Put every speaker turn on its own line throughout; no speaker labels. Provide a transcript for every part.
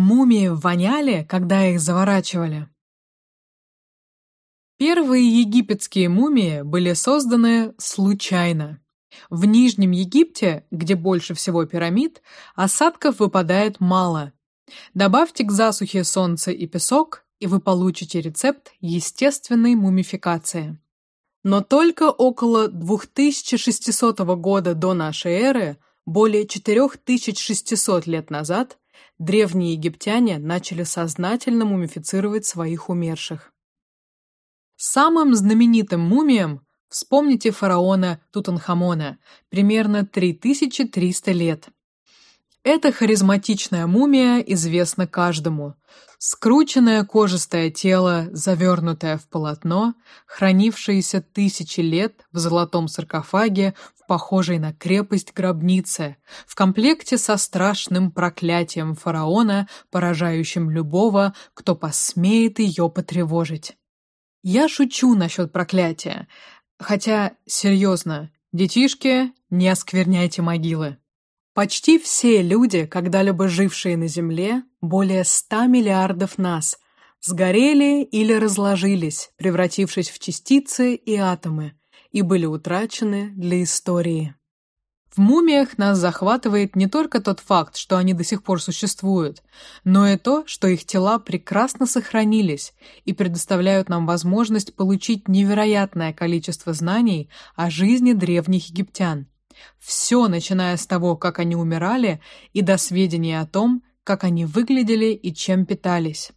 Мумии воняли, когда их заворачивали. Первые египетские мумии были созданы случайно. В Нижнем Египте, где больше всего пирамид, осадков выпадает мало. Добавьте к засухе солнце и песок, и вы получите рецепт естественной мумификации. Но только около 2600 года до нашей эры, более 4600 лет назад, древние египтяне начали сознательно мумифицировать своих умерших. Самым знаменитым мумиям вспомните фараона Тутанхамона, примерно 3300 лет. Эта харизматичная мумия известна каждому. Скрученное кожистое тело, завернутое в полотно, хранившееся тысячи лет в золотом саркофаге в похожей на крепость гробнице, в комплекте со страшным проклятием фараона, поражающим любого, кто посмеет ее потревожить. Я шучу насчет проклятия, хотя, серьезно, детишки, не оскверняйте могилы. Почти все люди, когда-либо жившие на Земле, более ста миллиардов нас, сгорели или разложились, превратившись в частицы и атомы, и были утрачены для истории. В мумиях нас захватывает не только тот факт, что они до сих пор существуют, но и то, что их тела прекрасно сохранились и предоставляют нам возможность получить невероятное количество знаний о жизни древних египтян. Все, начиная с того, как они умирали, и до сведений о том, как они выглядели и чем питались.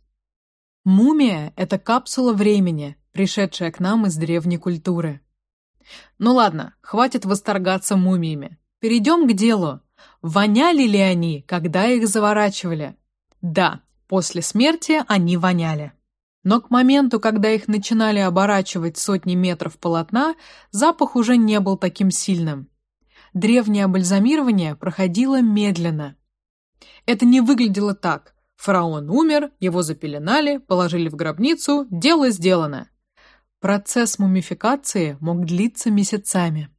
Мумия это капсула времени, пришедшая к нам из древней культуры. Ну ладно, хватит восторгаться мумиями. Перейдем к делу. Воняли ли они, когда их заворачивали? Да, после смерти они воняли. Но к моменту, когда их начинали оборачивать сотни метров полотна, запах уже не был таким сильным. Древнее бальзамирование проходило медленно. Это не выглядело так: фараон умер, его запеленали, положили в гробницу, дело сделано. Процесс мумификации мог длиться месяцами.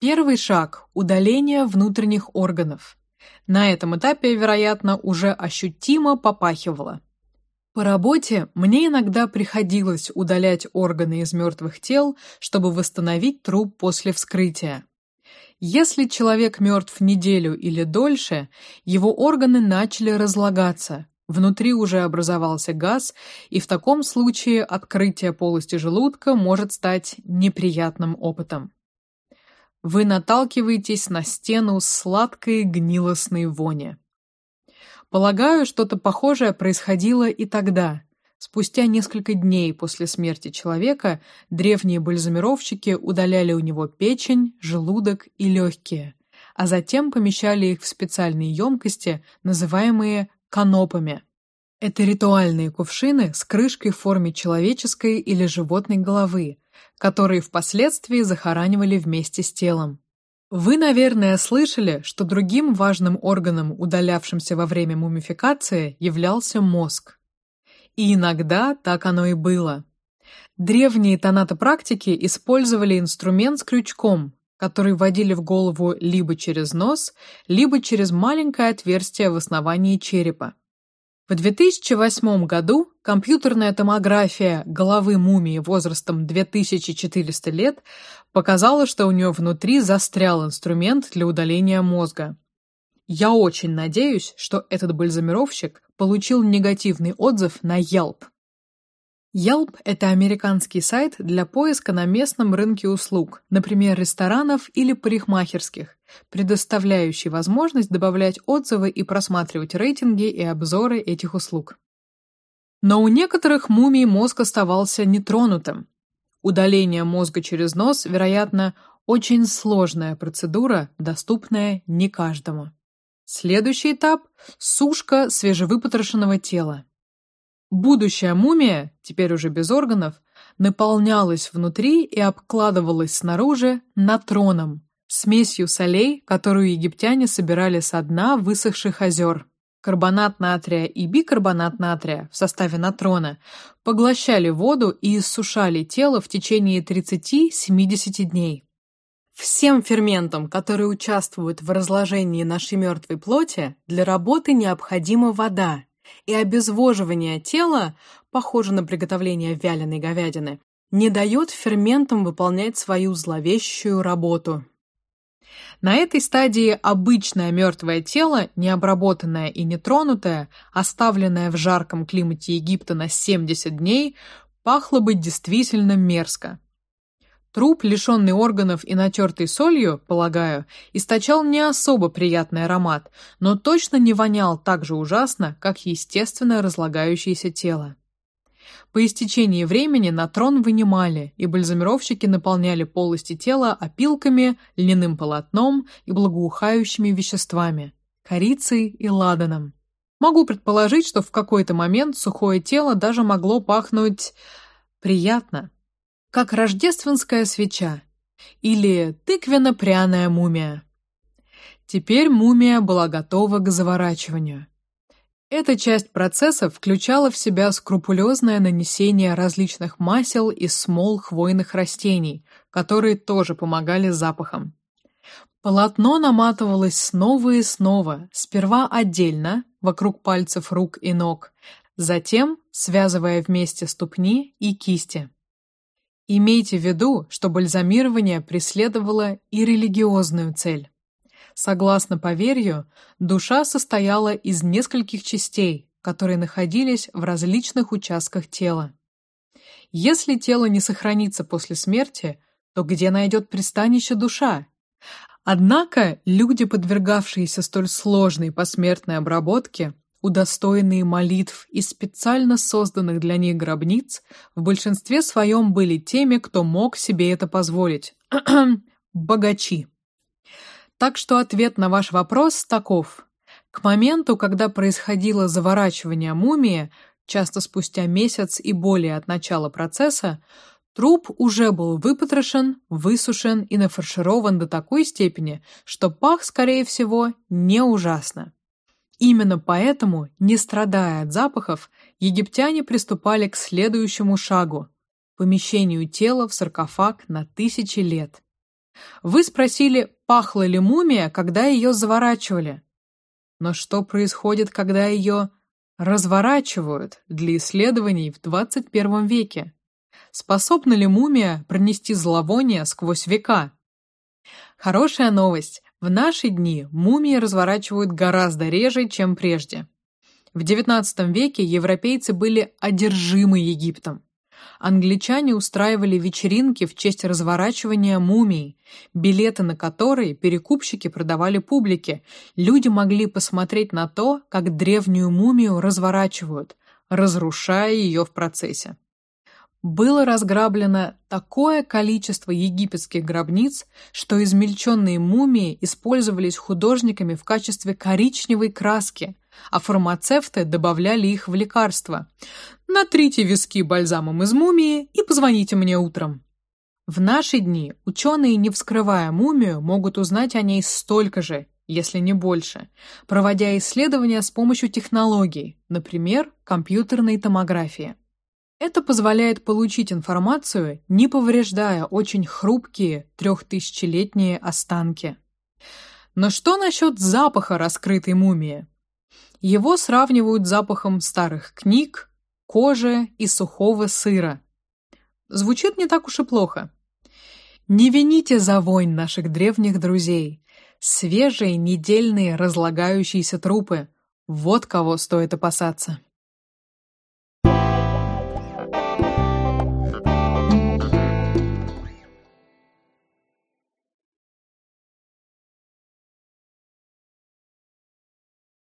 Первый шаг удаление внутренних органов. На этом этапе, вероятно, уже ощутимо попахивало. По работе мне иногда приходилось удалять органы из мертвых тел, чтобы восстановить труп после вскрытия. Если человек мертв неделю или дольше, его органы начали разлагаться, внутри уже образовался газ, и в таком случае открытие полости желудка может стать неприятным опытом. Вы наталкиваетесь на стену сладкой гнилостной вони. Полагаю, что-то похожее происходило и тогда. Спустя несколько дней после смерти человека древние бальзамировщики удаляли у него печень, желудок и легкие, а затем помещали их в специальные емкости, называемые канопами. Это ритуальные кувшины с крышкой в форме человеческой или животной головы, которые впоследствии захоранивали вместе с телом. Вы, наверное, слышали, что другим важным органом, удалявшимся во время мумификации, являлся мозг. И иногда так оно и было. Древние тонатопрактики использовали инструмент с крючком, который вводили в голову либо через нос, либо через маленькое отверстие в основании черепа. В 2008 году компьютерная томография головы мумии возрастом 2400 лет показала, что у нее внутри застрял инструмент для удаления мозга. Я очень надеюсь, что этот бальзамировщик получил негативный отзыв на Yelp. Yelp – это американский сайт для поиска на местном рынке услуг, например, ресторанов или парикмахерских, предоставляющий возможность добавлять отзывы и просматривать рейтинги и обзоры этих услуг. Но у некоторых мумий мозг оставался нетронутым. Удаление мозга через нос, вероятно, очень сложная процедура, доступная не каждому. Следующий этап сушка свежевыпотрошенного тела. Будущая мумия, теперь уже без органов, наполнялась внутри и обкладывалась снаружи натроном, смесью солей, которую египтяне собирали со дна высохших озер. Карбонат натрия и бикарбонат натрия в составе натрона поглощали воду и иссушали тело в течение 30-70 дней. Всем ферментам, которые участвуют в разложении нашей мертвой плоти, для работы необходима вода, и обезвоживание тела, похоже на приготовление вяленой говядины, не дает ферментам выполнять свою зловещую работу. На этой стадии обычное мертвое тело, необработанное и нетронутое, оставленное в жарком климате Египта на 70 дней, пахло бы действительно мерзко. Труп, лишенный органов и натертый солью, полагаю, источал не особо приятный аромат, но точно не вонял так же ужасно, как естественно разлагающееся тело. По истечении времени на трон вынимали, и бальзамировщики наполняли полости тела опилками, льняным полотном и благоухающими веществами корицей и ладаном. Могу предположить, что в какой-то момент сухое тело даже могло пахнуть приятно, как рождественская свеча или тыквенно-пряная мумия. Теперь мумия была готова к заворачиванию. Эта часть процесса включала в себя скрупулезное нанесение различных масел и смол хвойных растений, которые тоже помогали запахам. Полотно наматывалось снова и снова, сперва отдельно, вокруг пальцев рук и ног, затем связывая вместе ступни и кисти. Имейте в виду, что бальзамирование преследовало и религиозную цель. Согласно поверью, душа состояла из нескольких частей, которые находились в различных участках тела. Если тело не сохранится после смерти, то где найдет пристанище душа? Однако люди, подвергавшиеся столь сложной посмертной обработке, удостоенные молитв из специально созданных для них гробниц, в большинстве своем были теми, кто мог себе это позволить. Богачи. Так что ответ на ваш вопрос таков. К моменту, когда происходило заворачивание мумии, часто спустя месяц и более от начала процесса, труп уже был выпотрошен, высушен и нафарширован до такой степени, что пах, скорее всего, не ужасно. Именно поэтому, не страдая от запахов, египтяне приступали к следующему шагу помещению тела в саркофаг на тысячи лет. Вы спросили, пахла ли мумия, когда ее заворачивали. Но что происходит, когда ее разворачивают для исследований в 21 веке? Способна ли мумия пронести зловоние сквозь века? Хорошая новость. В наши дни мумии разворачивают гораздо реже, чем прежде. В XIX веке европейцы были одержимы Египтом. Англичане устраивали вечеринки в честь разворачивания мумий, билеты на которые перекупщики продавали публике. Люди могли посмотреть на то, как древнюю мумию разворачивают, разрушая ее в процессе. Было разграблено такое количество египетских гробниц, что измельченные мумии использовались художниками в качестве коричневой краски, а фармацевты добавляли их в лекарства. Натрите виски бальзамом из мумии и позвоните мне утром. В наши дни ученые, не вскрывая мумию, могут узнать о ней столько же, если не больше, проводя исследования с помощью технологий, например, компьютерной томографии. Это позволяет получить информацию, не повреждая очень хрупкие трехтысячелетние останки. Но что насчет запаха раскрытой мумии? Его сравнивают с запахом старых книг, кожи и сухого сыра. Звучит не так уж и плохо. Не вините за вонь наших древних друзей. Свежие, недельные, разлагающиеся трупы. Вот кого стоит опасаться.